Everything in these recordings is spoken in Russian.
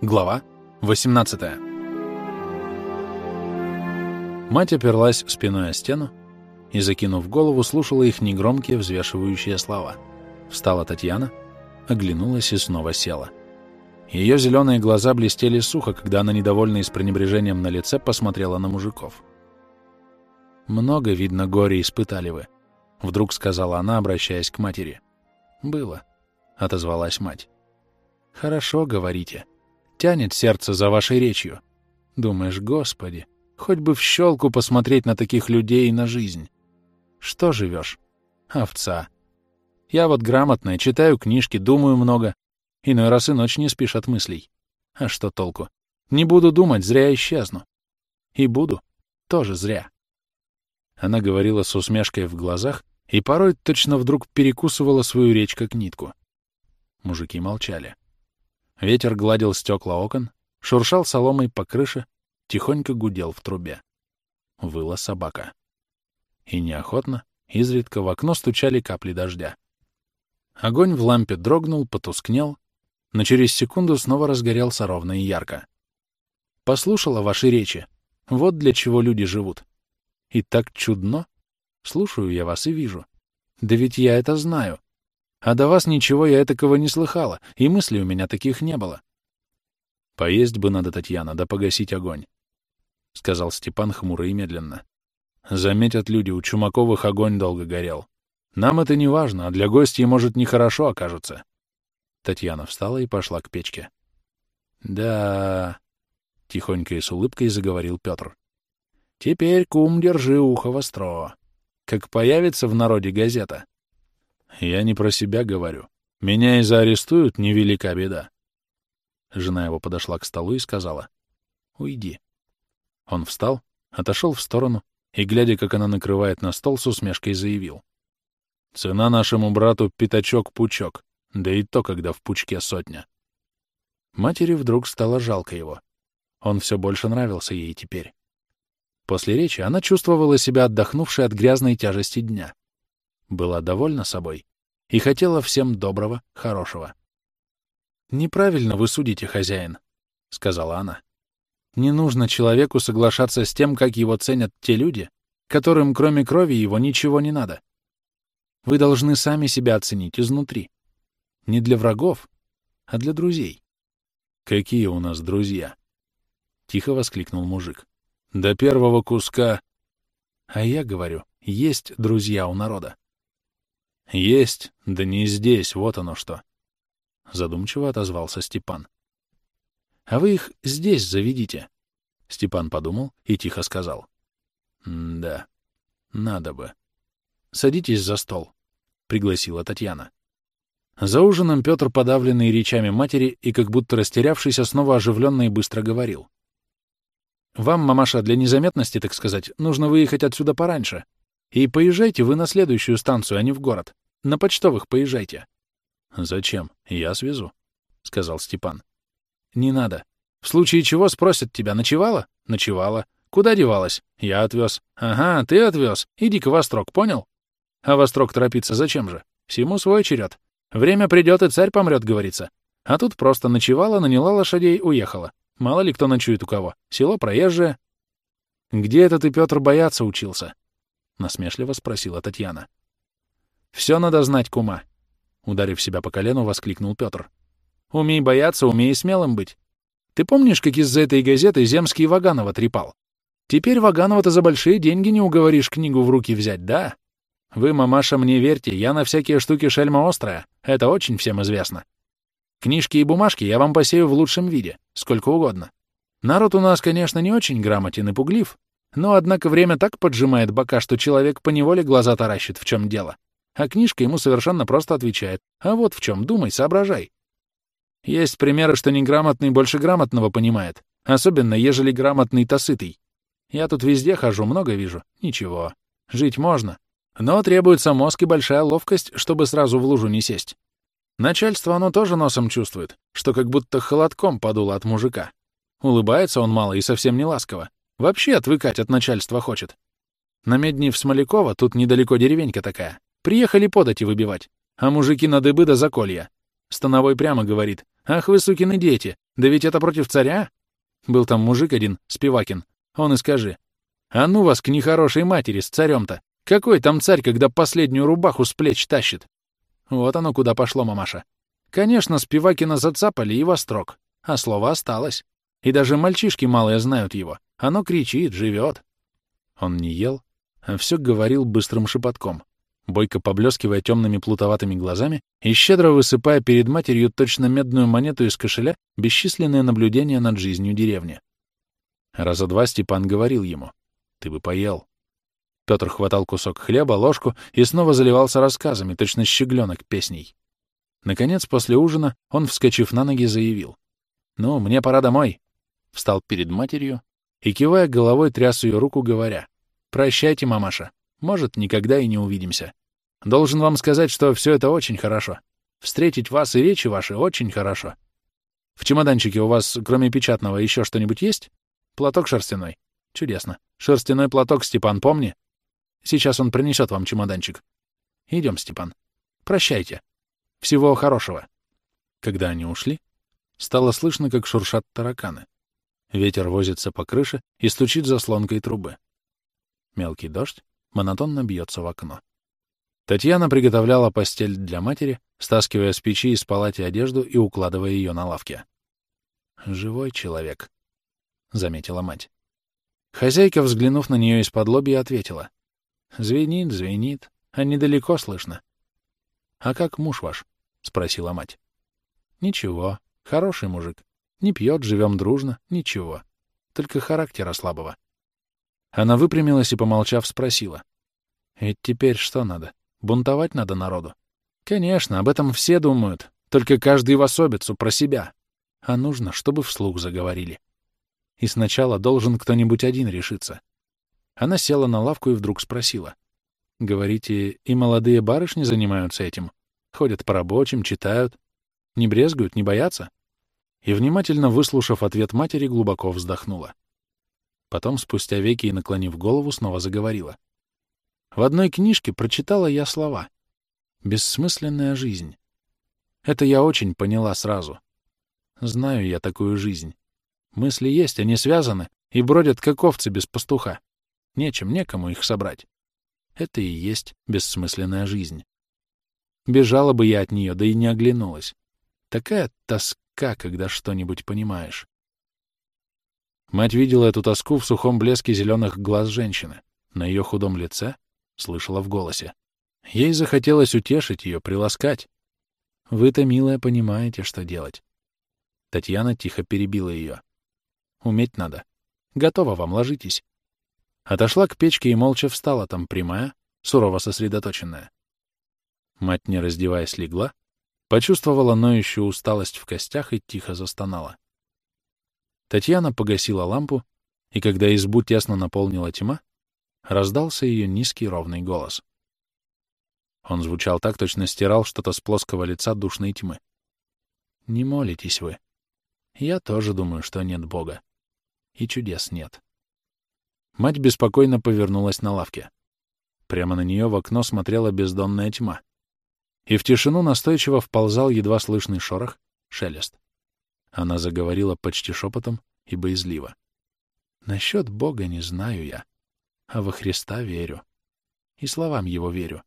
Глава 18 Мать оперлась спиной о стену и, закинув голову, слушала их негромкие взвешивающие слова. Встала Татьяна, оглянулась и снова села. Ее зеленые глаза блестели сухо, когда она, недовольна и с пренебрежением на лице, посмотрела на мужиков. «Много, видно, горе испытали вы», — вдруг сказала она, обращаясь к матери. «Было», — отозвалась мать. «Хорошо, говорите. Тянет сердце за вашей речью. Думаешь, Господи, хоть бы в щелку посмотреть на таких людей и на жизнь. Что живешь? Овца. Я вот грамотная, читаю книжки, думаю много. Иной раз и ночь не спишь от мыслей. А что толку? Не буду думать, зря исчезну. И буду. Тоже зря. Она говорила с усмешкой в глазах и порой точно вдруг перекусывала свою речь как нитку. Мужики молчали. Ветер гладил стекла окон, шуршал соломой по крыше, тихонько гудел в трубе. Выла собака. И неохотно, изредка в окно стучали капли дождя. Огонь в лампе дрогнул, потускнел, но через секунду снова разгорелся ровно и ярко. Послушала ваши речи. Вот для чего люди живут. И так чудно. Слушаю я вас и вижу. Да ведь я это знаю. А до вас ничего я этакого не слыхала, и мыслей у меня таких не было. — Поесть бы надо, Татьяна, да погасить огонь, — сказал Степан хмуро и медленно. — Заметят люди, у Чумаковых огонь долго горел. Нам это не важно, а для гостей, может, нехорошо окажется. Татьяна встала и пошла к печке. — Да, — тихонько и с улыбкой заговорил Петр. — Теперь, кум, держи ухо востро. Как появится в народе газета, я не про себя говорю. Меня и заарестуют, невелика беда. Жена его подошла к столу и сказала, «Уйди». Он встал, отошел в сторону и, глядя, как она накрывает на стол, с усмешкой заявил. «Цена нашему брату пятачок-пучок, да и то, когда в пучке сотня». Матери вдруг стало жалко его. Он все больше нравился ей теперь. После речи она чувствовала себя отдохнувшей от грязной тяжести дня была довольна собой и хотела всем доброго, хорошего. «Неправильно вы судите, хозяин», — сказала она. «Не нужно человеку соглашаться с тем, как его ценят те люди, которым кроме крови его ничего не надо. Вы должны сами себя оценить изнутри. Не для врагов, а для друзей». «Какие у нас друзья?» — тихо воскликнул мужик. «До первого куска...» «А я говорю, есть друзья у народа. Есть, да не здесь, вот оно что. Задумчиво отозвался Степан. А вы их здесь заведите. Степан подумал и тихо сказал. Да, надо бы. Садитесь за стол, пригласила Татьяна. За ужином Петр, подавленный речами матери и как будто растерявшийся, снова оживленно и быстро говорил. «Вам, мамаша, для незаметности, так сказать, нужно выехать отсюда пораньше. И поезжайте вы на следующую станцию, а не в город. На почтовых поезжайте. — Зачем? Я свезу, — сказал Степан. — Не надо. В случае чего спросят тебя, ночевала? Ночевала. Куда девалась? Я отвез. Ага, ты отвез. Иди-ка в Острог, понял? А в Острог торопиться зачем же? Всему свой черед. Время придет, и царь помрет, говорится. А тут просто ночевала, наняла лошадей, уехала. Мало ли кто ночует у кого. Село проезжее. Где это ты, Петр, бояться учился? — насмешливо спросила Татьяна. «Все надо знать, кума!» Ударив себя по колену, воскликнул Петр. «Умей бояться, умей смелым быть. Ты помнишь, как из-за этой газеты Земский Ваганова трепал? Теперь Ваганова-то за большие деньги не уговоришь книгу в руки взять, да? Вы, мамаша, мне верьте, я на всякие штуки шельма острая. Это очень всем известно. Книжки и бумажки я вам посею в лучшем виде, сколько угодно. Народ у нас, конечно, не очень грамотен и пуглив, но, однако, время так поджимает бока, что человек поневоле глаза таращит, в чем дело. А книжка ему совершенно просто отвечает. А вот в чем, думай, соображай. Есть примеры, что неграмотный больше грамотного понимает, особенно ежели грамотный-то сытый. Я тут везде хожу, много вижу. Ничего. Жить можно. Но требуется мозг и большая ловкость, чтобы сразу в лужу не сесть. Начальство оно тоже носом чувствует, что как будто холодком подуло от мужика. Улыбается он мало и совсем не ласково. Вообще отвыкать от начальства хочет. На медни в Смолякова, тут недалеко деревенька такая. Приехали подати выбивать. А мужики на дыбы до заколья. Становой прямо говорит. «Ах вы, сукины дети! Да ведь это против царя? Был там мужик один, Спивакин. Он и скажи. А ну вас к нехорошей матери с царем-то. Какой там царь, когда последнюю рубаху с плеч тащит? Вот оно куда пошло, мамаша. Конечно, Спивакина зацапали и во строк, а слово осталось. И даже мальчишки малые знают его. Оно кричит, живет. Он не ел, а все говорил быстрым шепотком, бойко поблескивая темными плутоватыми глазами и щедро высыпая перед матерью точно медную монету из кошеля бесчисленные наблюдения над жизнью деревни. Раза два Степан говорил ему, «Ты бы поел». Петр хватал кусок хлеба, ложку и снова заливался рассказами, точно щегленок песней. Наконец, после ужина, он, вскочив на ноги, заявил. «Ну, мне пора домой». Встал перед матерью и, кивая головой, тряс ее руку, говоря. «Прощайте, мамаша. Может, никогда и не увидимся. Должен вам сказать, что все это очень хорошо. Встретить вас и речи ваши очень хорошо. В чемоданчике у вас, кроме печатного, еще что-нибудь есть? Платок шерстяной. Чудесно. Шерстяной платок, Степан, помни. Сейчас он принесет вам чемоданчик. Идем, Степан. Прощайте. Всего хорошего. Когда они ушли, стало слышно, как шуршат тараканы. Ветер возится по крыше и стучит заслонкой трубы. Мелкий дождь монотонно бьется в окно. Татьяна приготовляла постель для матери, стаскивая с печи из палати одежду и укладывая ее на лавке. «Живой человек», — заметила мать. Хозяйка, взглянув на нее из-под лобья, ответила. Звенит, звенит, а недалеко слышно. — А как муж ваш? — спросила мать. — Ничего, хороший мужик. Не пьет, живем дружно, ничего. Только характера слабого. Она выпрямилась и, помолчав, спросила. — Ведь теперь что надо? Бунтовать надо народу? — Конечно, об этом все думают, только каждый в особицу, про себя. А нужно, чтобы вслух заговорили. И сначала должен кто-нибудь один решиться. Она села на лавку и вдруг спросила. «Говорите, и молодые барышни занимаются этим? Ходят по рабочим, читают? Не брезгуют, не боятся?» И, внимательно выслушав ответ матери, глубоко вздохнула. Потом, спустя веки и наклонив голову, снова заговорила. «В одной книжке прочитала я слова. Бессмысленная жизнь. Это я очень поняла сразу. Знаю я такую жизнь. Мысли есть, они связаны и бродят, как овцы без пастуха. Нечем, некому их собрать. Это и есть бессмысленная жизнь. Бежала бы я от нее, да и не оглянулась. Такая тоска, когда что-нибудь понимаешь. Мать видела эту тоску в сухом блеске зеленых глаз женщины. На ее худом лице слышала в голосе. Ей захотелось утешить ее, приласкать. Вы-то, милая, понимаете, что делать. Татьяна тихо перебила ее. Уметь надо. Готово вам, ложитесь. Отошла к печке и молча встала там прямая, сурово сосредоточенная. Мать, не раздеваясь, легла, почувствовала ноющую усталость в костях и тихо застонала. Татьяна погасила лампу, и когда избу тесно наполнила тьма, раздался ее низкий ровный голос. Он звучал так, точно стирал что-то с плоского лица душной тьмы. «Не молитесь вы. Я тоже думаю, что нет Бога. И чудес нет. Мать беспокойно повернулась на лавке. Прямо на нее в окно смотрела бездонная тьма. И в тишину настойчиво вползал едва слышный шорох, шелест. Она заговорила почти шепотом и боязливо. «Насчет Бога не знаю я, а во Христа верю. И словам Его верю.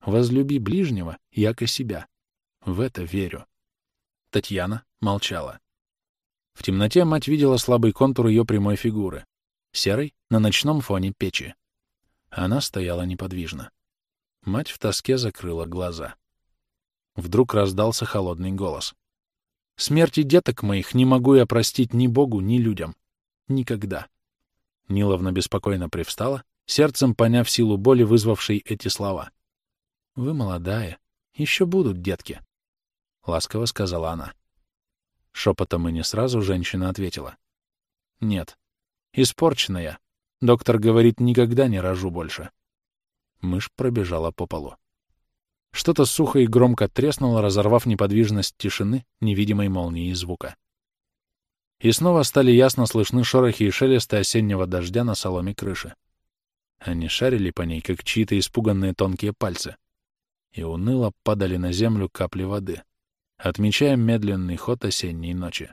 Возлюби ближнего, яко себя. В это верю». Татьяна молчала. В темноте мать видела слабый контур ее прямой фигуры серой, на ночном фоне печи. Она стояла неподвижно. Мать в тоске закрыла глаза. Вдруг раздался холодный голос. «Смерти деток моих не могу я простить ни Богу, ни людям. Никогда». Ниловна беспокойно привстала, сердцем поняв силу боли, вызвавшей эти слова. «Вы молодая, еще будут детки», — ласково сказала она. Шепотом и не сразу женщина ответила. «Нет, Испорченная. Доктор говорит, никогда не рожу больше. Мышь пробежала по полу. Что-то сухо и громко треснуло, разорвав неподвижность тишины невидимой молнии звука. И снова стали ясно слышны шорохи и шелесты осеннего дождя на соломе крыши. Они шарили по ней, как чьи-то испуганные тонкие пальцы, и уныло падали на землю капли воды, отмечая медленный ход осенней ночи.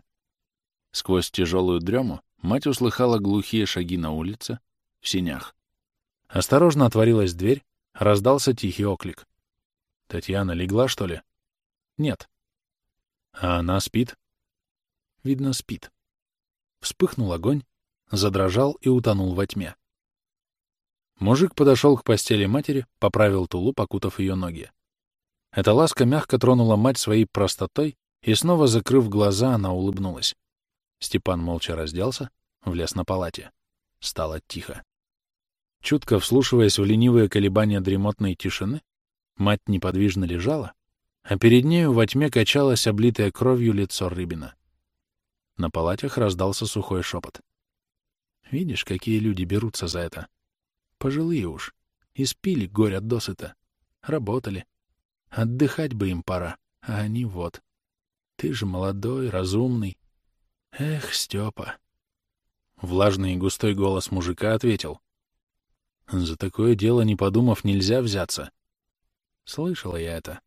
Сквозь тяжелую дрему мать услыхала глухие шаги на улице, в синях. Осторожно отворилась дверь, раздался тихий оклик. Татьяна легла, что ли? Нет. А она спит? Видно, спит. Вспыхнул огонь, задрожал и утонул во тьме. Мужик подошел к постели матери, поправил тулу, покутав ее ноги. Эта ласка мягко тронула мать своей простотой, и снова, закрыв глаза, она улыбнулась. Степан молча разделся, влез на палате. Стало тихо. Чутко вслушиваясь в ленивые колебания дремотной тишины, мать неподвижно лежала, а перед нею во тьме качалось облитое кровью лицо Рыбина. На палатях раздался сухой шепот. «Видишь, какие люди берутся за это?» Пожилые уж. Испили горя досыта. Работали. Отдыхать бы им пора, а они вот. Ты же молодой, разумный. Эх, Степа. Влажный и густой голос мужика ответил. За такое дело, не подумав, нельзя взяться. Слышала я это.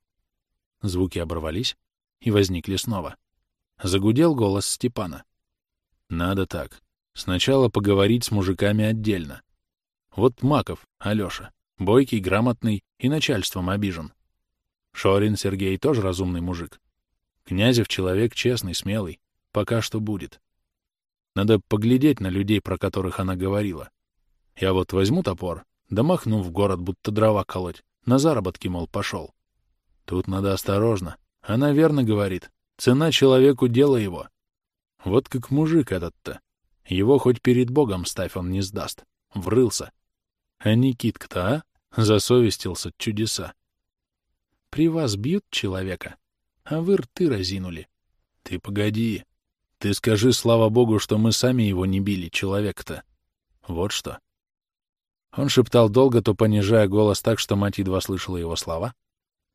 Звуки оборвались и возникли снова. Загудел голос Степана. Надо так. Сначала поговорить с мужиками отдельно. Вот Маков, Алёша, бойкий, грамотный и начальством обижен. Шорин Сергей тоже разумный мужик. Князев человек честный, смелый. Пока что будет. Надо поглядеть на людей, про которых она говорила. Я вот возьму топор, да махну в город, будто дрова колоть. На заработки, мол, пошел. Тут надо осторожно. Она верно говорит. Цена человеку — дело его. Вот как мужик этот-то. Его хоть перед Богом ставь, он не сдаст. Врылся. А Никитка-то, а? Засовестился чудеса. При вас бьют человека, а вы рты разинули. Ты погоди. Ты скажи, слава богу, что мы сами его не били, человек-то. Вот что. Он шептал долго, то понижая голос так, что мать едва слышала его слова,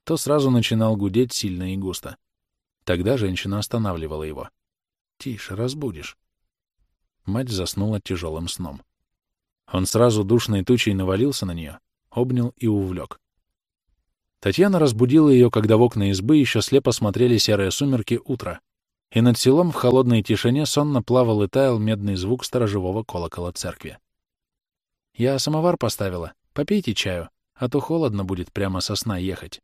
то сразу начинал гудеть сильно и густо. Тогда женщина останавливала его. «Тише, разбудишь». Мать заснула тяжелым сном. Он сразу душной тучей навалился на нее, обнял и увлек. Татьяна разбудила ее, когда в окна избы еще слепо смотрели серые сумерки утра, и над селом в холодной тишине сонно плавал и таял медный звук сторожевого колокола церкви. «Я самовар поставила. Попейте чаю, а то холодно будет прямо со сна ехать».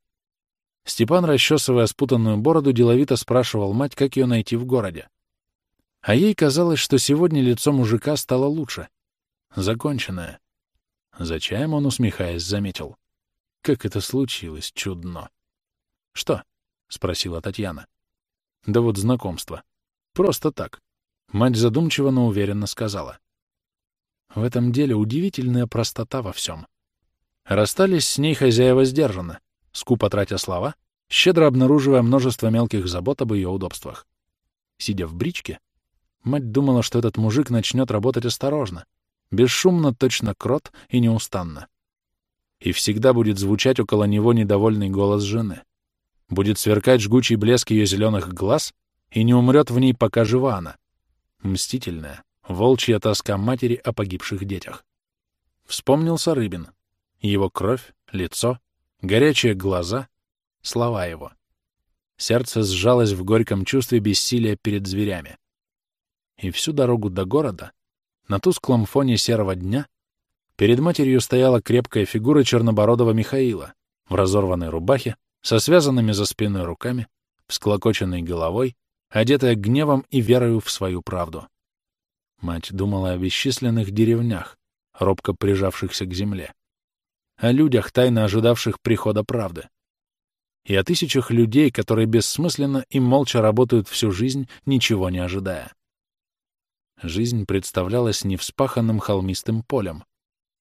Степан, расчесывая спутанную бороду, деловито спрашивал мать, как ее найти в городе. А ей казалось, что сегодня лицо мужика стало лучше, законченное. За чаем он, усмехаясь, заметил. Как это случилось, чудно. — Что? — спросила Татьяна. — Да вот знакомство. Просто так. Мать задумчиво, но уверенно сказала. В этом деле удивительная простота во всем. Расстались с ней хозяева сдержанно, скупо тратя слова, щедро обнаруживая множество мелких забот об ее удобствах. Сидя в бричке, мать думала, что этот мужик начнет работать осторожно, бесшумно, точно крот и неустанно. И всегда будет звучать около него недовольный голос жены. Будет сверкать жгучий блеск ее зеленых глаз, и не умрет в ней, пока жива она. Мстительная, волчья тоска матери о погибших детях. Вспомнился Рыбин. Его кровь, лицо, горячие глаза, слова его. Сердце сжалось в горьком чувстве бессилия перед зверями. И всю дорогу до города на тусклом фоне серого дня перед матерью стояла крепкая фигура чернобородого Михаила в разорванной рубахе, со связанными за спиной руками, всклокоченной головой, одетая гневом и верою в свою правду. Мать думала о бесчисленных деревнях, робко прижавшихся к земле, о людях, тайно ожидавших прихода правды, и о тысячах людей, которые бессмысленно и молча работают всю жизнь, ничего не ожидая. Жизнь представлялась невспаханным холмистым полем,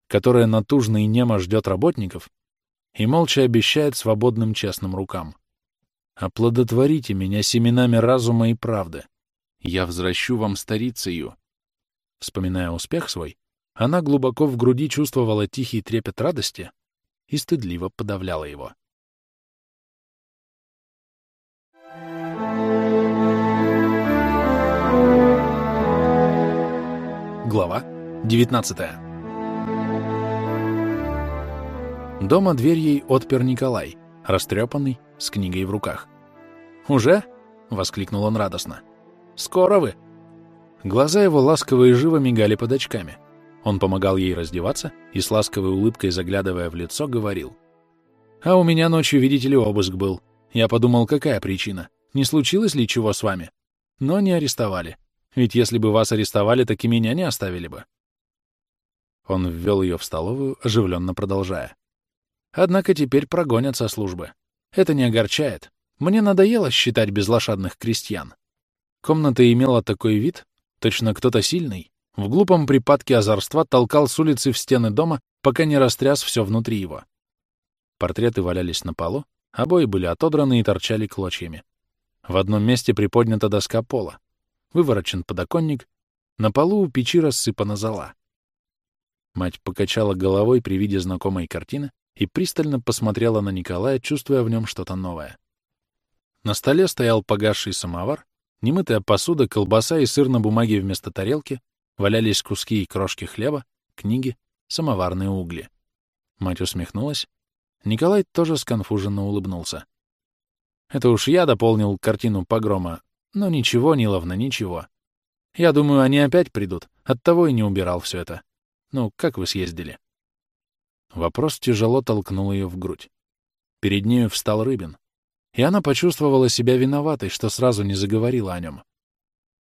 которое натужно и немо ждет работников и молча обещает свободным честным рукам. «Оплодотворите меня семенами разума и правды. Я возвращу вам старицею». Вспоминая успех свой, она глубоко в груди чувствовала тихий трепет радости и стыдливо подавляла его. Глава 19 Дома дверь ей отпер Николай, растрепанный, с книгой в руках. «Уже?» — воскликнул он радостно. «Скоро вы!» Глаза его ласково и живо мигали под очками. Он помогал ей раздеваться и с ласковой улыбкой, заглядывая в лицо, говорил. «А у меня ночью, видите ли, обыск был. Я подумал, какая причина? Не случилось ли чего с вами? Но не арестовали. Ведь если бы вас арестовали, так и меня не оставили бы». Он ввел ее в столовую, оживленно продолжая. «Однако теперь прогонят со службы. Это не огорчает. Мне надоело считать безлошадных крестьян. Комната имела такой вид, точно кто-то сильный, в глупом припадке озорства толкал с улицы в стены дома, пока не растряс все внутри его. Портреты валялись на полу, обои были отодраны и торчали клочьями. В одном месте приподнята доска пола, выворочен подоконник, на полу у печи рассыпана зола. Мать покачала головой при виде знакомой картины и пристально посмотрела на Николая, чувствуя в нем что-то новое. На столе стоял погасший самовар, немытая посуда, колбаса и сыр на бумаге вместо тарелки, Валялись куски и крошки хлеба, книги, самоварные угли. Мать усмехнулась. Николай тоже сконфуженно улыбнулся. Это уж я дополнил картину погрома. Но ничего, Ниловна, ничего. Я думаю, они опять придут. Оттого и не убирал все это. Ну, как вы съездили? Вопрос тяжело толкнул ее в грудь. Перед нею встал Рыбин. И она почувствовала себя виноватой, что сразу не заговорила о нем.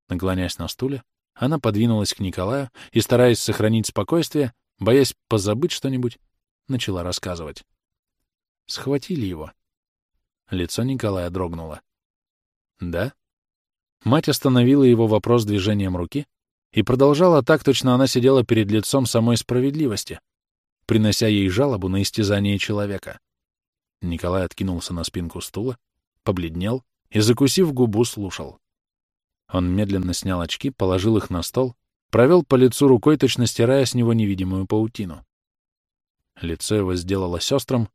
Наклонясь на стуле, она подвинулась к Николаю и, стараясь сохранить спокойствие, боясь позабыть что-нибудь, начала рассказывать. Схватили его. Лицо Николая дрогнуло. «Да?» Мать остановила его вопрос движением руки и продолжала так, точно она сидела перед лицом самой справедливости, принося ей жалобу на истязание человека. Николай откинулся на спинку стула, побледнел и, закусив губу, слушал. Он медленно снял очки, положил их на стол, провел по лицу рукой, точно стирая с него невидимую паутину. Лицо его сделалось острым,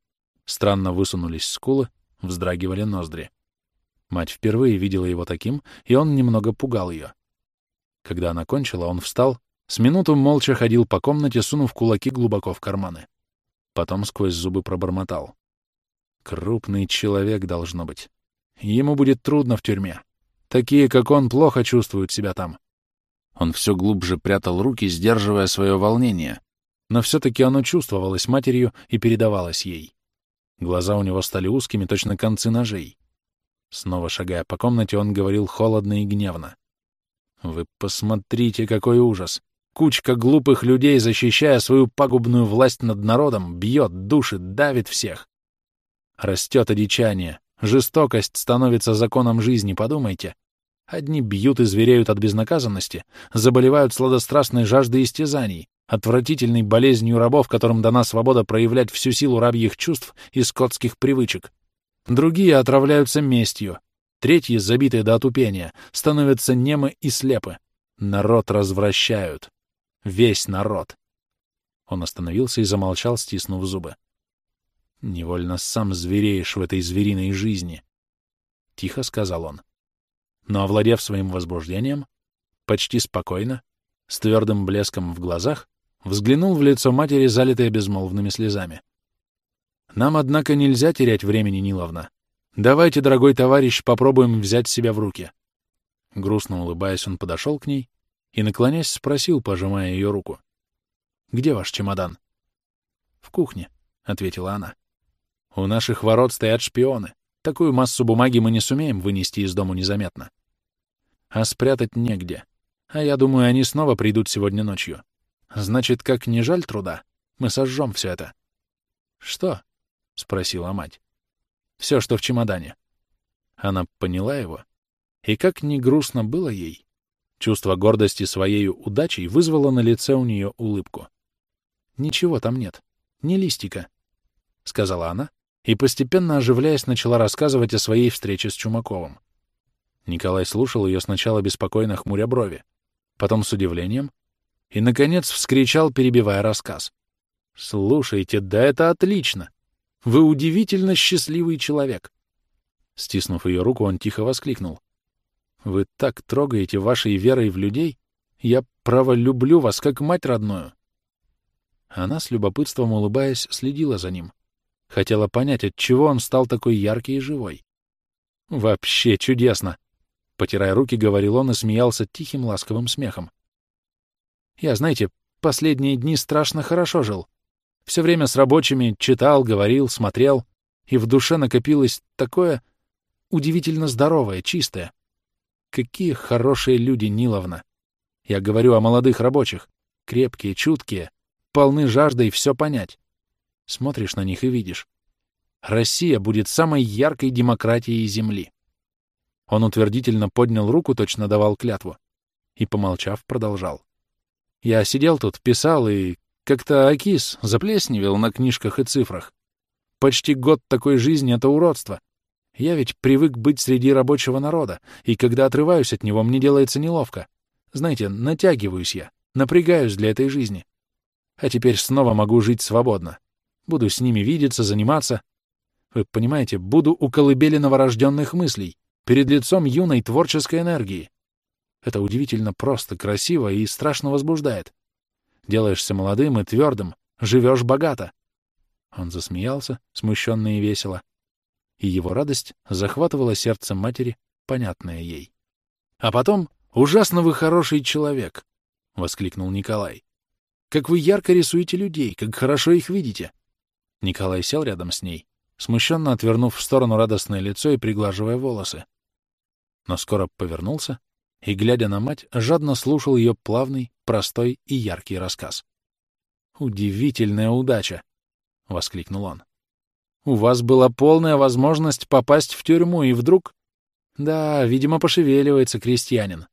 странно высунулись скулы, вздрагивали ноздри. Мать впервые видела его таким, и он немного пугал ее. Когда она кончила, он встал, с минуту молча ходил по комнате, сунув кулаки глубоко в карманы. Потом сквозь зубы пробормотал. Крупный человек должно быть. Ему будет трудно в тюрьме. Такие, как он, плохо чувствуют себя там. Он все глубже прятал руки, сдерживая свое волнение. Но все-таки оно чувствовалось матерью и передавалось ей. Глаза у него стали узкими, точно концы ножей. Снова шагая по комнате, он говорил холодно и гневно. «Вы посмотрите, какой ужас! Кучка глупых людей, защищая свою пагубную власть над народом, бьет, душит, давит всех. Растет одичание, Жестокость становится законом жизни, подумайте. Одни бьют и звереют от безнаказанности, заболевают сладострастной жаждой истязаний, отвратительной болезнью рабов, которым дана свобода проявлять всю силу рабьих чувств и скотских привычек. Другие отравляются местью. Третьи, забитые до отупения, становятся немы и слепы. Народ развращают. Весь народ. Он остановился и замолчал, стиснув зубы. Невольно сам звереешь в этой звериной жизни, — тихо сказал он. Но, овладев своим возбуждением, почти спокойно, с твердым блеском в глазах, взглянул в лицо матери, залитое безмолвными слезами. «Нам, однако, нельзя терять времени, Ниловна. Давайте, дорогой товарищ, попробуем взять себя в руки». Грустно улыбаясь, он подошел к ней и, наклонясь, спросил, пожимая ее руку. «Где ваш чемодан?» «В кухне», — ответила она. У наших ворот стоят шпионы. Такую массу бумаги мы не сумеем вынести из дому незаметно. А спрятать негде. А я думаю, они снова придут сегодня ночью. Значит, как не жаль труда, мы сожжем все это. Что? — спросила мать. Все, что в чемодане. Она поняла его, и как ни грустно было ей, чувство гордости своей удачей вызвало на лице у нее улыбку. «Ничего там нет, ни листика», — сказала она, и, постепенно оживляясь, начала рассказывать о своей встрече с Чумаковым. Николай слушал ее сначала беспокойно хмуря брови, потом с удивлением и, наконец, вскричал, перебивая рассказ. «Слушайте, да это отлично! Вы удивительно счастливый человек!» Стиснув ее руку, он тихо воскликнул. «Вы так трогаете вашей верой в людей! Я, право, люблю вас, как мать родную!» Она, с любопытством улыбаясь, следила за ним — Хотела понять, от чего он стал такой яркий и живой. «Вообще чудесно!» Потирая руки, говорил он и смеялся тихим ласковым смехом. Я, знаете, последние дни страшно хорошо жил. Все время с рабочими читал, говорил, смотрел, и в душе накопилось такое удивительно здоровое, чистое. Какие хорошие люди, Ниловна! Я говорю о молодых рабочих. Крепкие, чуткие, полны жаждой все понять. Смотришь на них и видишь. Россия будет самой яркой демократией Земли. Он утвердительно поднял руку, точно давал клятву. И, помолчав, продолжал. Я сидел тут, писал и как-то окис, заплесневел на книжках и цифрах. Почти год такой жизни — это уродство. Я ведь привык быть среди рабочего народа, и когда отрываюсь от него, мне делается неловко. Знаете, натягиваюсь я, напрягаюсь для этой жизни. А теперь снова могу жить свободно. Буду с ними видеться, заниматься. Вы понимаете, буду у колыбели новорожденных мыслей, перед лицом юной творческой энергии. Это удивительно просто, красиво и страшно возбуждает. Делаешься молодым и твердым, живешь богато. Он засмеялся, смущенно и весело. И его радость захватывала сердце матери, понятное ей. А потом «Ужасно вы хороший человек!» — воскликнул Николай. «Как вы ярко рисуете людей, как хорошо их видите!» Николай сел рядом с ней, смущенно отвернув в сторону радостное лицо и приглаживая волосы. Но скоро повернулся и, глядя на мать, жадно слушал ее плавный, простой и яркий рассказ. «Удивительная удача!» — воскликнул он. «У вас была полная возможность попасть в тюрьму, и вдруг...» «Да, видимо, пошевеливается крестьянин.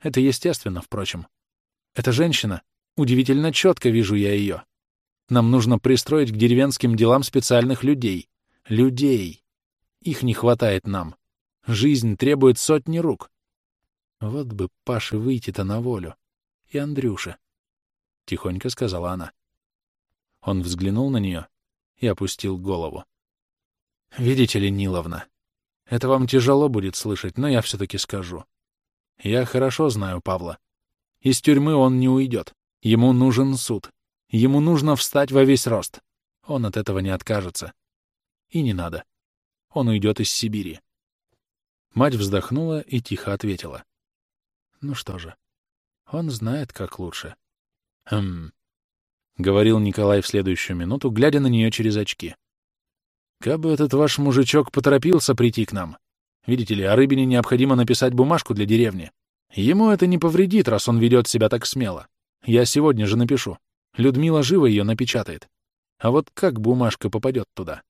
Это естественно, впрочем. Эта женщина, удивительно четко вижу я ее. Нам нужно пристроить к деревенским делам специальных людей. Людей. Их не хватает нам. Жизнь требует сотни рук. Вот бы Паше выйти-то на волю. И Андрюше. Тихонько сказала она. Он взглянул на нее и опустил голову. «Видите ли, Ниловна, это вам тяжело будет слышать, но я все-таки скажу. Я хорошо знаю Павла. Из тюрьмы он не уйдет. Ему нужен суд. Ему нужно встать во весь рост. Он от этого не откажется. И не надо. Он уйдет из Сибири. Мать вздохнула и тихо ответила. Ну что же, он знает, как лучше. Хм, — говорил Николай в следующую минуту, глядя на нее через очки. «Кабы этот ваш мужичок поторопился прийти к нам, Видите ли, о Рыбине необходимо написать бумажку для деревни. Ему это не повредит, раз он ведет себя так смело. Я сегодня же напишу. Людмила живо ее напечатает. А вот как бумажка попадет туда?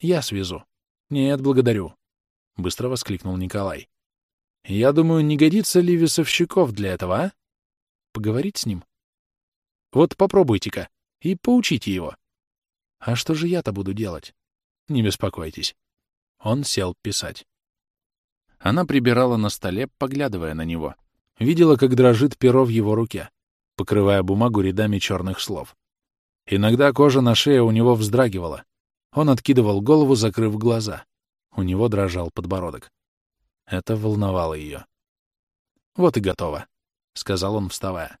Я свезу. Нет, благодарю. Быстро воскликнул Николай. Я думаю, не годится ли весовщиков для этого, а? Поговорить с ним? Вот попробуйте-ка и поучите его. А что же я-то буду делать? Не беспокойтесь. Он сел писать. Она прибирала на столе, поглядывая на него. Видела, как дрожит перо в его руке, покрывая бумагу рядами черных слов. Иногда кожа на шее у него вздрагивала. Он откидывал голову, закрыв глаза. У него дрожал подбородок. Это волновало ее. «Вот и готово», — сказал он, вставая.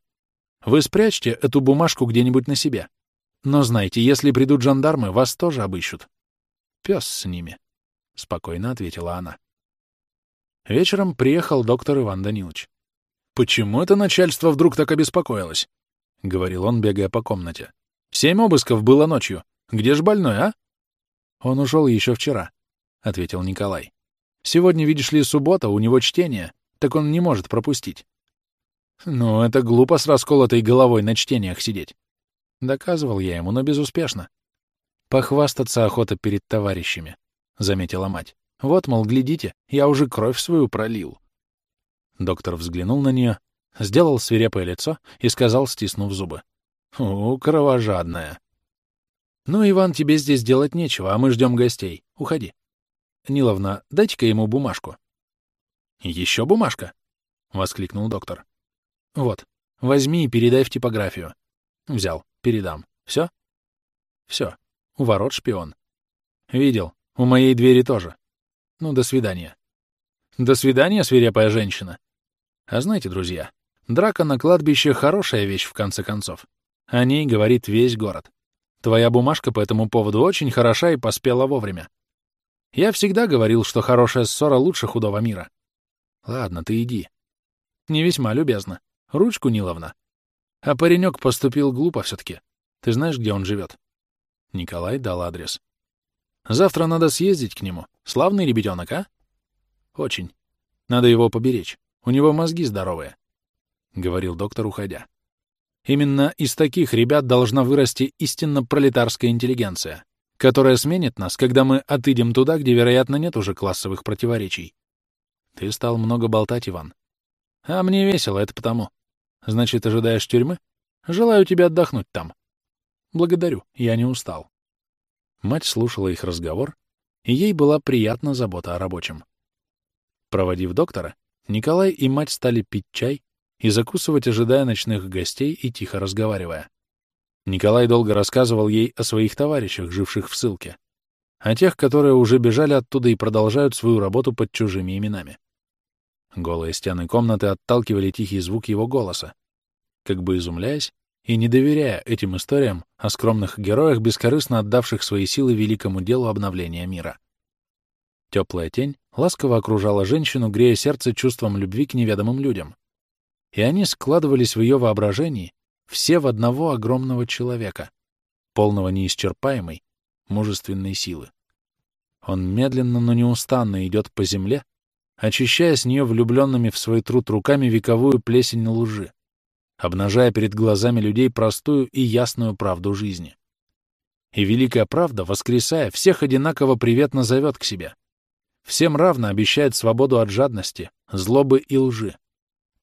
«Вы спрячьте эту бумажку где-нибудь на себе. Но знайте, если придут жандармы, вас тоже обыщут. Пес с ними», — спокойно ответила она. Вечером приехал доктор Иван Данилович. «Почему это начальство вдруг так обеспокоилось?» — говорил он, бегая по комнате. «Семь обысков было ночью. Где ж больной, а?» «Он ушел еще вчера», — ответил Николай. «Сегодня, видишь ли, суббота, у него чтение, так он не может пропустить». «Ну, это глупо с расколотой головой на чтениях сидеть». Доказывал я ему, но безуспешно. «Похвастаться охота перед товарищами», — заметила мать. Вот, мол, глядите, я уже кровь свою пролил. Доктор взглянул на нее, сделал свирепое лицо и сказал, стиснув зубы. «У, кровожадная!» «Ну, Иван, тебе здесь делать нечего, а мы ждем гостей. Уходи. Ниловна, дайте-ка ему бумажку». «Еще бумажка?» — воскликнул доктор. «Вот, возьми и передай в типографию». «Взял, передам. Все?» «Все. У ворот шпион». «Видел. У моей двери тоже. Ну, до свидания. До свидания, свирепая женщина. А знаете, друзья, драка на кладбище — хорошая вещь, в конце концов. О ней говорит весь город. Твоя бумажка по этому поводу очень хороша и поспела вовремя. Я всегда говорил, что хорошая ссора лучше худого мира. Ладно, ты иди. Не весьма любезно. Ручку Ниловна. А паренек поступил глупо все-таки. Ты знаешь, где он живет? Николай дал адрес. Завтра надо съездить к нему. Славный ребятенок, а? Очень. Надо его поберечь. У него мозги здоровые, — говорил доктор, уходя. Именно из таких ребят должна вырасти истинно пролетарская интеллигенция, которая сменит нас, когда мы отыдем туда, где, вероятно, нет уже классовых противоречий. Ты стал много болтать, Иван. А мне весело, это потому. Значит, ожидаешь тюрьмы? Желаю тебе отдохнуть там. Благодарю, я не устал. Мать слушала их разговор, и ей была приятна забота о рабочем. Проводив доктора, Николай и мать стали пить чай и закусывать, ожидая ночных гостей и тихо разговаривая. Николай долго рассказывал ей о своих товарищах, живших в ссылке, о тех, которые уже бежали оттуда и продолжают свою работу под чужими именами. Голые стены комнаты отталкивали тихий звук его голоса, как бы изумляясь и не доверяя этим историям о скромных героях, бескорыстно отдавших свои силы великому делу обновления мира. Теплая тень ласково окружала женщину, грея сердце чувством любви к неведомым людям. И они складывались в ее воображении все в одного огромного человека, полного неисчерпаемой, мужественной силы. Он медленно, но неустанно идет по земле, очищая с нее влюбленными в свой труд руками вековую плесень лжи, обнажая перед глазами людей простую и ясную правду жизни. И великая правда, воскресая, всех одинаково приветно зовет к себе, Всем равно обещает свободу от жадности, злобы и лжи.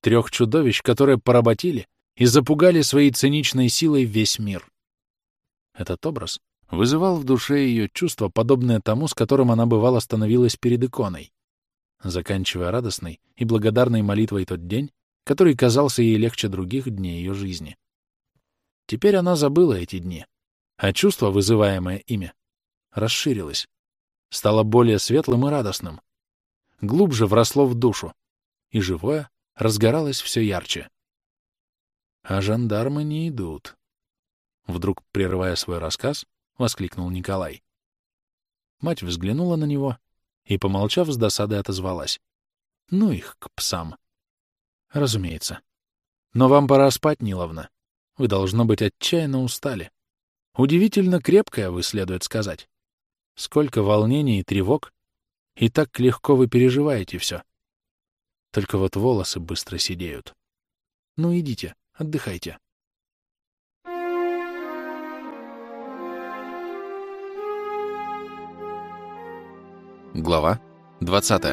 Трех чудовищ, которые поработили и запугали своей циничной силой весь мир. Этот образ вызывал в душе ее чувство, подобное тому, с которым она бывало становилась перед иконой, заканчивая радостной и благодарной молитвой тот день, который казался ей легче других дней ее жизни. Теперь она забыла эти дни, а чувство, вызываемое ими, расширилось стало более светлым и радостным, глубже вросло в душу, и живое разгоралось все ярче. А жандармы не идут. Вдруг, прерывая свой рассказ, воскликнул Николай. Мать взглянула на него и, помолчав, с досадой отозвалась. Ну их к псам. Разумеется. Но вам пора спать, Ниловна. Вы, должно быть, отчаянно устали. Удивительно крепкая вы, следует сказать. Сколько волнений и тревог, и так легко вы переживаете все. Только вот волосы быстро сидеют. Ну, идите, отдыхайте. Глава 20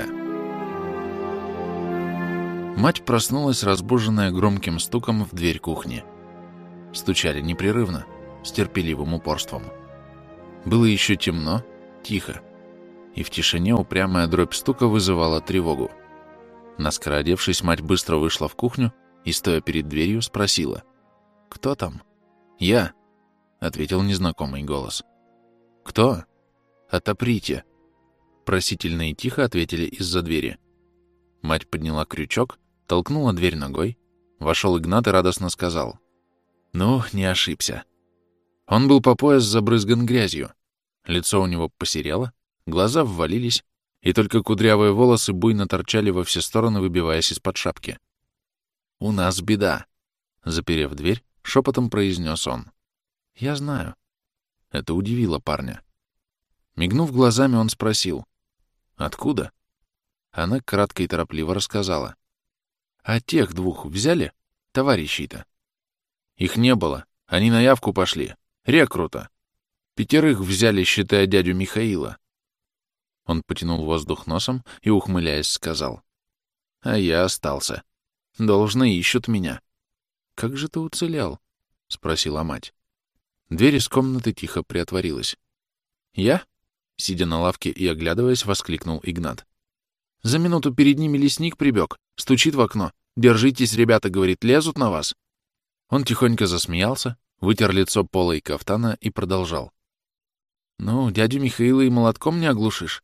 Мать проснулась, разбуженная громким стуком в дверь кухни. Стучали непрерывно, с терпеливым упорством. Было еще темно, Тихо. И в тишине упрямая дробь стука вызывала тревогу. Наскоро одевшись, мать быстро вышла в кухню и, стоя перед дверью, спросила. «Кто там?» «Я», — ответил незнакомый голос. «Кто?» «Отоприте!» Просительно и тихо ответили из-за двери. Мать подняла крючок, толкнула дверь ногой. Вошел Игнат и радостно сказал. «Ну, не ошибся». Он был по пояс забрызган грязью. Лицо у него посерело, глаза ввалились, и только кудрявые волосы буйно торчали во все стороны, выбиваясь из-под шапки. «У нас беда», — заперев дверь, шепотом произнес он. «Я знаю». Это удивило парня. Мигнув глазами, он спросил. «Откуда?» Она кратко и торопливо рассказала. «А тех двух взяли? Товарищей-то?» «Их не было. Они на явку пошли. Рекрута. Пятерых взяли, считая дядю Михаила. Он потянул воздух носом и, ухмыляясь, сказал. А я остался. Должно ищут меня. Как же ты уцелел? — спросила мать. Дверь из комнаты тихо приотворилась. «Я?» — сидя на лавке и оглядываясь, воскликнул Игнат. «За минуту перед ними лесник прибег, стучит в окно. Держитесь, ребята, — говорит, — лезут на вас». Он тихонько засмеялся, вытер лицо полой кафтана и продолжал. Ну, дядю Михаила и молотком не оглушишь.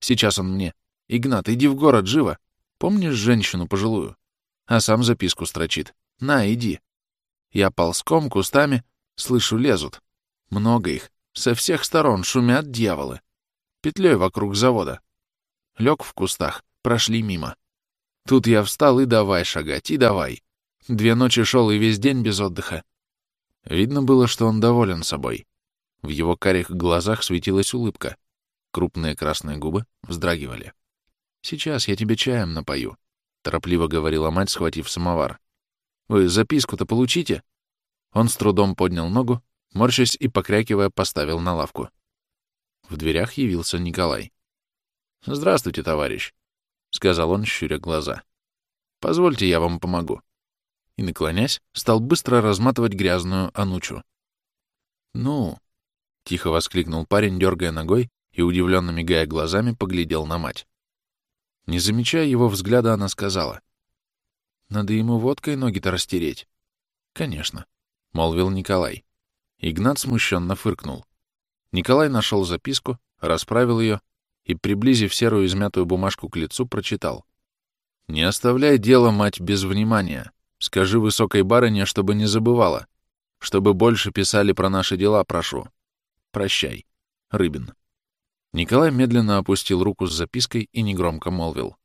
Сейчас он мне. Игнат, иди в город, живо. Помнишь женщину пожилую? А сам записку строчит. На, иди. Я ползком, кустами. Слышу, лезут. Много их. Со всех сторон шумят дьяволы. Петлей вокруг завода. Лег в кустах, прошли мимо. Тут я встал и давай шагать, и давай. Две ночи шел и весь день без отдыха. Видно было, что он доволен собой. В его карих глазах светилась улыбка. Крупные красные губы вздрагивали. «Сейчас я тебе чаем напою», — торопливо говорила мать, схватив самовар. «Вы записку-то получите?» Он с трудом поднял ногу, морщась и покрякивая, поставил на лавку. В дверях явился Николай. «Здравствуйте, товарищ», — сказал он, щуря глаза. «Позвольте, я вам помогу». И, наклонясь, стал быстро разматывать грязную анучу. «Ну», — тихо воскликнул парень, дергая ногой и, удивленно мигая глазами, поглядел на мать. Не замечая его взгляда, она сказала. «Надо ему водкой ноги-то растереть». «Конечно», — молвил Николай. Игнат смущенно фыркнул. Николай нашел записку, расправил ее и, приблизив серую измятую бумажку к лицу, прочитал. «Не оставляй дело, мать, без внимания. Скажи высокой барыне, чтобы не забывала. Чтобы больше писали про наши дела, прошу. Прощай. Рыбин». Николай медленно опустил руку с запиской и негромко молвил.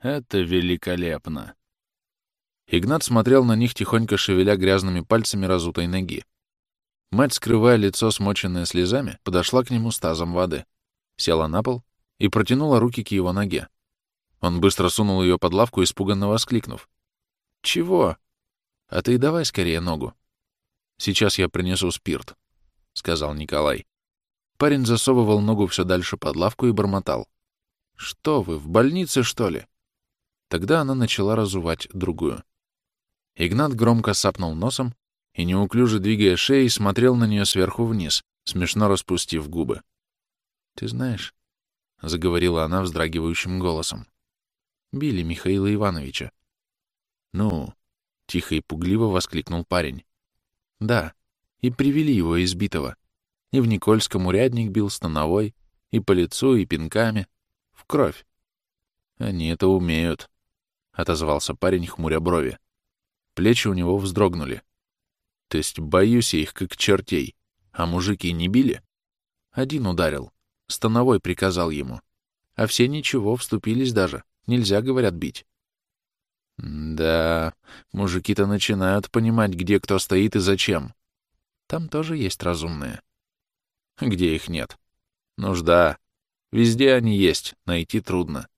«Это великолепно!» Игнат смотрел на них, тихонько шевеля грязными пальцами разутой ноги. Мать, скрывая лицо, смоченное слезами, подошла к нему с тазом воды, села на пол и протянула руки к его ноге. Он быстро сунул ее под лавку, испуганно воскликнув. «Чего?» «А ты давай скорее ногу». «Сейчас я принесу спирт», — сказал Николай. Парень засовывал ногу все дальше под лавку и бормотал. «Что вы, в больнице, что ли?» Тогда она начала разувать другую. Игнат громко сапнул носом и, неуклюже двигая шеей, смотрел на нее сверху вниз, смешно распустив губы. «Ты знаешь», — заговорила она вздрагивающим голосом, — «били Михаила Ивановича». «Ну?» — тихо и пугливо воскликнул парень. «Да, и привели его избитого. И в Никольском урядник бил становой, и по лицу, и пинками. В кровь. Они это умеют», — отозвался парень, хмуря брови. Плечи у него вздрогнули. То есть боюсь я их как чертей. А мужики не били? Один ударил. Становой приказал ему. А все ничего, вступились даже. Нельзя, говорят, бить. Да, мужики-то начинают понимать, где кто стоит и зачем. Там тоже есть разумные. Где их нет? Нужда. Везде они есть, найти трудно.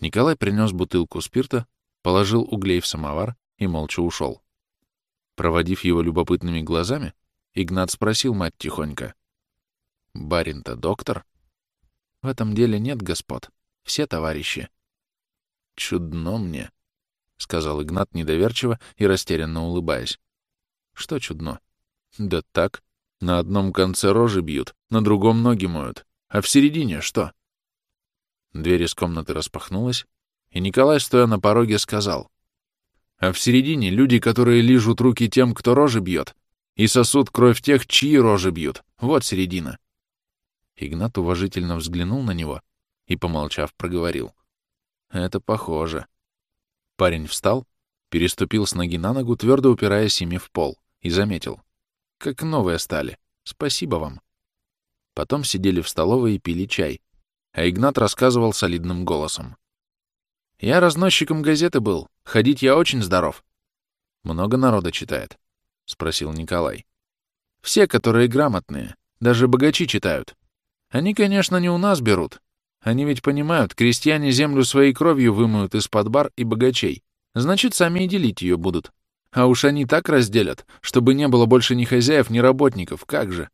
Николай принес бутылку спирта, положил углей в самовар и молча ушел. Проводив его любопытными глазами, Игнат спросил мать тихонько. «Барин-то доктор?» «В этом деле нет господ. Все товарищи». «Чудно мне», — сказал Игнат недоверчиво и растерянно улыбаясь. «Что чудно?» «Да так. На одном конце рожи бьют, на другом ноги моют. А в середине что?» Дверь из комнаты распахнулась, и Николай, стоя на пороге, сказал а в середине люди, которые лижут руки тем, кто рожи бьет, и сосут кровь тех, чьи рожи бьют. Вот середина. Игнат уважительно взглянул на него и, помолчав, проговорил. Это похоже. Парень встал, переступил с ноги на ногу, твердо упираясь ими в пол, и заметил. Как новые стали. Спасибо вам. Потом сидели в столовой и пили чай, а Игнат рассказывал солидным голосом. Я разносчиком газеты был. Ходить я очень здоров. Много народа читает? Спросил Николай. Все, которые грамотные. Даже богачи читают. Они, конечно, не у нас берут. Они ведь понимают, крестьяне землю своей кровью вымоют из-под бар и богачей. Значит, сами и делить ее будут. А уж они так разделят, чтобы не было больше ни хозяев, ни работников. Как же?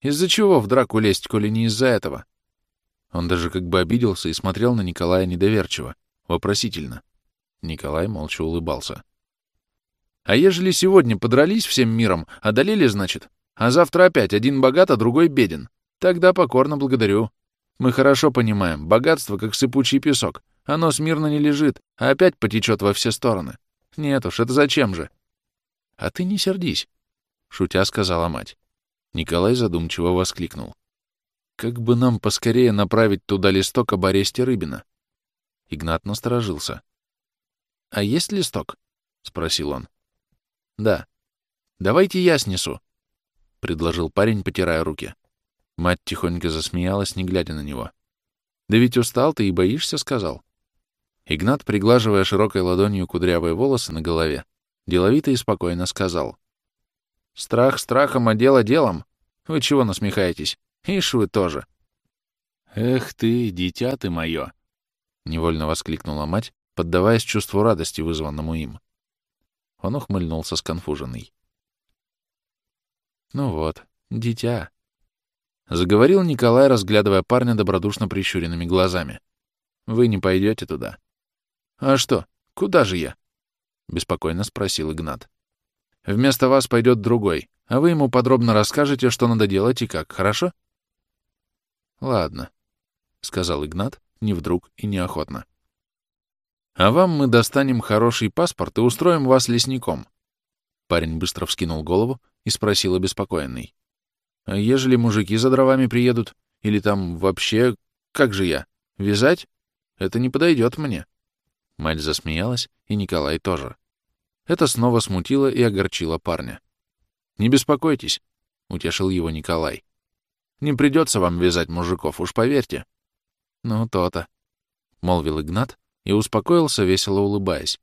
Из-за чего в драку лезть, коли не из-за этого? Он даже как бы обиделся и смотрел на Николая недоверчиво. Вопросительно. Николай молча улыбался. «А ежели сегодня подрались всем миром, одолели, значит, а завтра опять один богат, а другой беден, тогда покорно благодарю. Мы хорошо понимаем, богатство как сыпучий песок. Оно смирно не лежит, а опять потечет во все стороны. Нет уж, это зачем же?» «А ты не сердись», — шутя сказала мать. Николай задумчиво воскликнул. «Как бы нам поскорее направить туда листок об аресте Рыбина? Игнат насторожился. «А есть листок?» — спросил он. «Да. Давайте я снесу», — предложил парень, потирая руки. Мать тихонько засмеялась, не глядя на него. «Да ведь устал ты и боишься», — сказал. Игнат, приглаживая широкой ладонью кудрявые волосы на голове, деловито и спокойно сказал. «Страх страхом, а дело делом. Вы чего насмехаетесь? Ишь вы тоже». «Эх ты, дитя ты мое!» — невольно воскликнула мать, поддаваясь чувству радости, вызванному им. Он ухмыльнулся сконфуженный. «Ну вот, дитя», — заговорил Николай, разглядывая парня добродушно прищуренными глазами. «Вы не пойдете туда». «А что, куда же я?» — беспокойно спросил Игнат. «Вместо вас пойдет другой, а вы ему подробно расскажете, что надо делать и как, хорошо?» «Ладно», — сказал Игнат, не вдруг и неохотно. «А вам мы достанем хороший паспорт и устроим вас лесником». Парень быстро вскинул голову и спросил обеспокоенный. «А ежели мужики за дровами приедут? Или там вообще... Как же я? Вязать? Это не подойдет мне». Мать засмеялась, и Николай тоже. Это снова смутило и огорчило парня. «Не беспокойтесь», — утешил его Николай. «Не придется вам вязать мужиков, уж поверьте». «Ну, то-то», — молвил Игнат и успокоился, весело улыбаясь.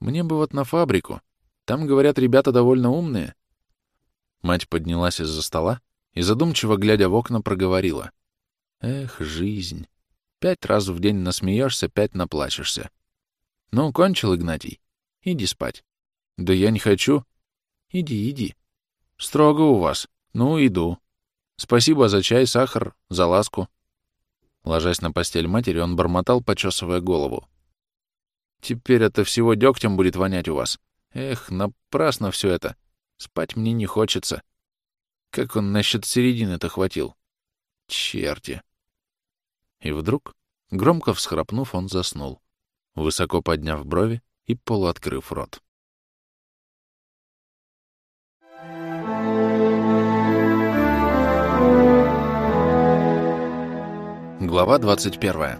«Мне бы вот на фабрику. Там, говорят, ребята довольно умные». Мать поднялась из-за стола и, задумчиво глядя в окна, проговорила. «Эх, жизнь!» Пять раз в день насмеешься, пять наплачешься. Ну, кончил, Игнатий. Иди спать. Да я не хочу. Иди, иди. Строго у вас. Ну, иду. Спасибо за чай, сахар, за ласку. Ложась на постель матери, он бормотал, почесывая голову. Теперь это всего дегтем будет вонять у вас. Эх, напрасно все это. Спать мне не хочется. Как он насчет середины-то хватил? Черти. И вдруг, громко всхрапнув, он заснул, высоко подняв брови и полуоткрыв рот. Глава 21.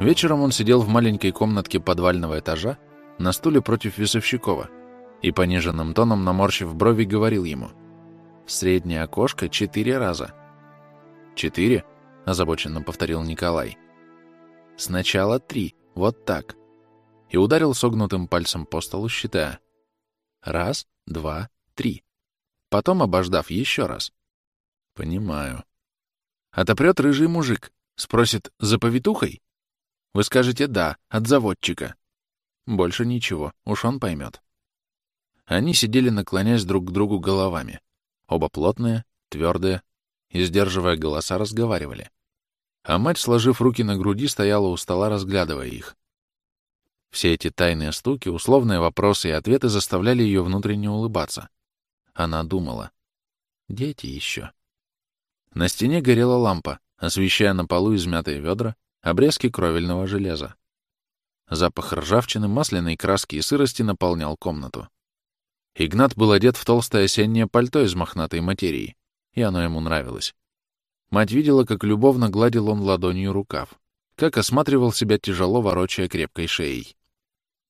Вечером он сидел в маленькой комнатке подвального этажа на стуле против Весовщикова и пониженным тоном, наморщив брови, говорил ему «Среднее окошко четыре раза, «Четыре?» — озабоченно повторил Николай. «Сначала три, вот так». И ударил согнутым пальцем по столу, считая. «Раз, два, три». Потом, обождав, еще раз. «Понимаю». Отопрет рыжий мужик, спросит «за повитухой?» Вы скажете «да», от заводчика. Больше ничего, уж он поймет. Они сидели, наклоняясь друг к другу головами. Оба плотные, твердые, и, сдерживая голоса, разговаривали. А мать, сложив руки на груди, стояла у стола, разглядывая их. Все эти тайные стуки, условные вопросы и ответы заставляли ее внутренне улыбаться. Она думала. Дети еще. На стене горела лампа, освещая на полу измятые ведра, обрезки кровельного железа. Запах ржавчины, масляной краски и сырости наполнял комнату. Игнат был одет в толстое осеннее пальто из мохнатой материи и оно ему нравилось. Мать видела, как любовно гладил он ладонью рукав, как осматривал себя тяжело ворочая крепкой шеей.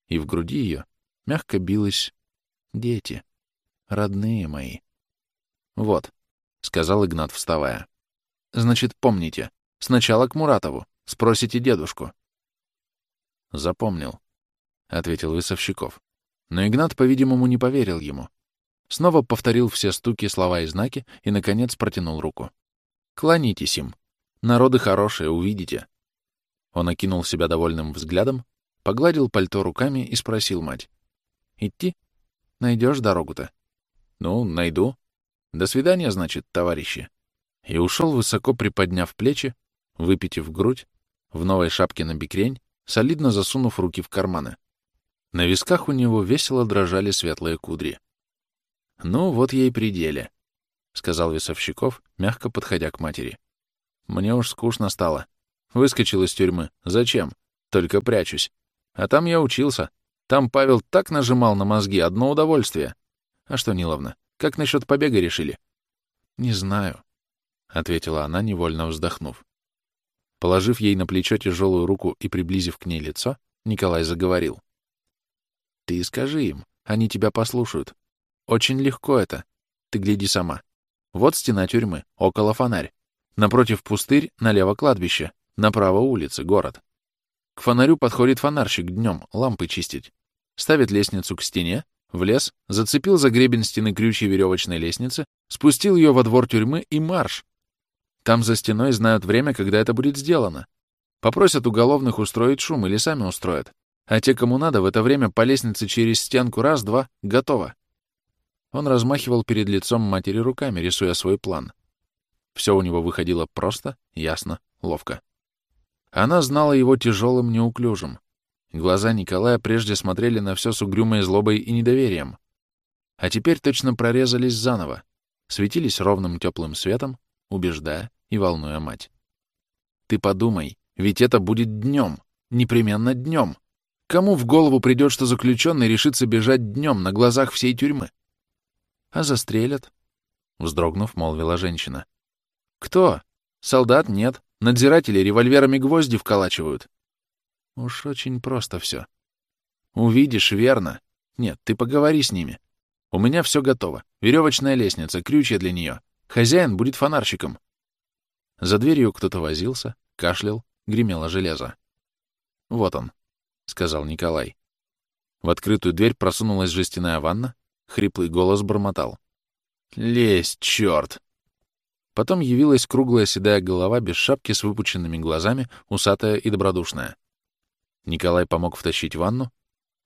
И в груди ее мягко билось «Дети, родные мои». «Вот», — сказал Игнат, вставая. «Значит, помните, сначала к Муратову, спросите дедушку». «Запомнил», — ответил Весовщиков. Но Игнат, по-видимому, не поверил ему. Снова повторил все стуки, слова и знаки и, наконец, протянул руку. «Клонитесь им. Народы хорошие, увидите». Он окинул себя довольным взглядом, погладил пальто руками и спросил мать. «Идти? Найдешь дорогу-то?» «Ну, найду. До свидания, значит, товарищи». И ушел, высоко приподняв плечи, выпитив грудь, в новой шапке на бикрень, солидно засунув руки в карманы. На висках у него весело дрожали светлые кудри. «Ну, вот ей пределе», — сказал Весовщиков, мягко подходя к матери. «Мне уж скучно стало. Выскочил из тюрьмы. Зачем? Только прячусь. А там я учился. Там Павел так нажимал на мозги, одно удовольствие. А что, Ниловна, как насчет побега решили?» «Не знаю», — ответила она, невольно вздохнув. Положив ей на плечо тяжелую руку и приблизив к ней лицо, Николай заговорил. «Ты скажи им, они тебя послушают. Очень легко это. Ты гляди сама. Вот стена тюрьмы, около фонарь. Напротив пустырь, налево кладбище, направо улицы, город. К фонарю подходит фонарщик днем, лампы чистить. Ставит лестницу к стене, в лес, зацепил за гребень стены крючья веревочной лестницы, спустил ее во двор тюрьмы и марш. Там за стеной знают время, когда это будет сделано. Попросят уголовных устроить шум или сами устроят. А те, кому надо, в это время по лестнице через стенку раз-два — готово. Он размахивал перед лицом матери руками, рисуя свой план. Все у него выходило просто, ясно, ловко. Она знала его тяжелым, неуклюжим. Глаза Николая прежде смотрели на все с угрюмой злобой и недоверием. А теперь точно прорезались заново, светились ровным теплым светом, убеждая и волнуя мать. «Ты подумай, ведь это будет днем, непременно днем. Кому в голову придет, что заключенный решится бежать днем на глазах всей тюрьмы? А застрелят?» Вздрогнув, молвила женщина. «Кто? Солдат нет. Надзиратели револьверами гвозди вколачивают. Уж очень просто все. Увидишь, верно. Нет, ты поговори с ними. У меня все готово. Веревочная лестница, крючья для нее. Хозяин будет фонарщиком. За дверью кто-то возился, кашлял, гремело железо. «Вот он», — сказал Николай. В открытую дверь просунулась жестяная ванна, хриплый голос бормотал. «Лезь, черт!» Потом явилась круглая седая голова без шапки с выпученными глазами, усатая и добродушная. Николай помог втащить ванну.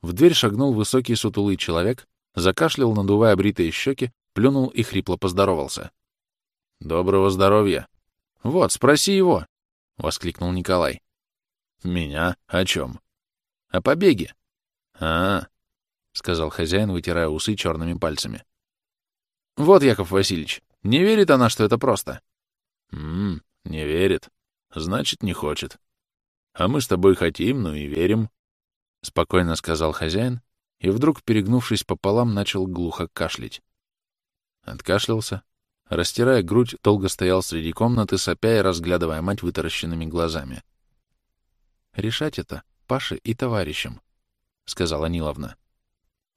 В дверь шагнул высокий сутулый человек, закашлял, надувая бритые щеки, плюнул и хрипло поздоровался. «Доброго здоровья!» «Вот, спроси его!» — воскликнул Николай. «Меня? О чем?» «О побеге». «А, сказал хозяин, вытирая усы черными пальцами. «Вот, Яков Васильевич, не верит она, что это просто. Ммм, не верит. Значит, не хочет. А мы с тобой хотим, ну и верим. Спокойно сказал хозяин, и вдруг, перегнувшись пополам, начал глухо кашлять. Откашлялся, растирая грудь, долго стоял среди комнаты, сопя и разглядывая мать вытаращенными глазами. «Решать это Паше и товарищам», — сказала Ниловна.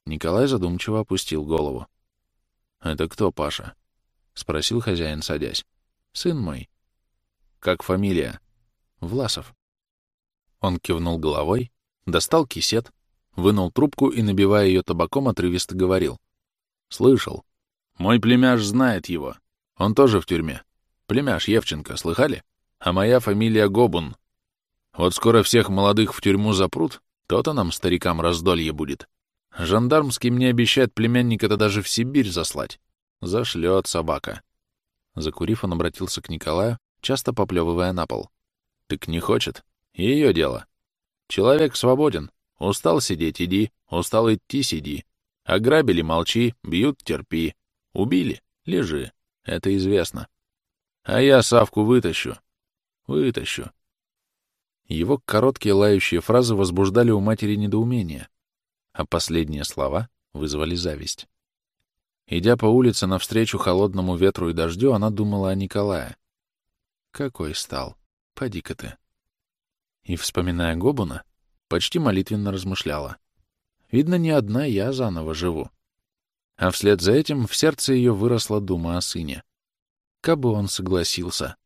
Николай задумчиво опустил голову. «Это кто, Паша?» — спросил хозяин, садясь. — Сын мой. — Как фамилия? — Власов. Он кивнул головой, достал кисет, вынул трубку и, набивая ее табаком, отрывисто говорил. — Слышал. Мой племяш знает его. Он тоже в тюрьме. Племяш Евченко, слыхали? А моя фамилия Гобун. Вот скоро всех молодых в тюрьму запрут, то-то нам, старикам, раздолье будет. Жандармский мне обещает племянника-то даже в Сибирь заслать. Зашлет собака. Закурив, он обратился к Николаю, часто поплевывая на пол. Так не хочет. Ее дело. Человек свободен. Устал сидеть — иди. Устал идти — сиди. Ограбили — молчи. Бьют — терпи. Убили — лежи. Это известно. А я Савку вытащу. Вытащу. Его короткие лающие фразы возбуждали у матери недоумение, а последние слова вызвали зависть. Идя по улице навстречу холодному ветру и дождю, она думала о Николае. Какой стал? Поди-ка ты. И, вспоминая Гобуна, почти молитвенно размышляла. Видно, не одна я заново живу. А вслед за этим в сердце ее выросла дума о сыне. Кабы он согласился.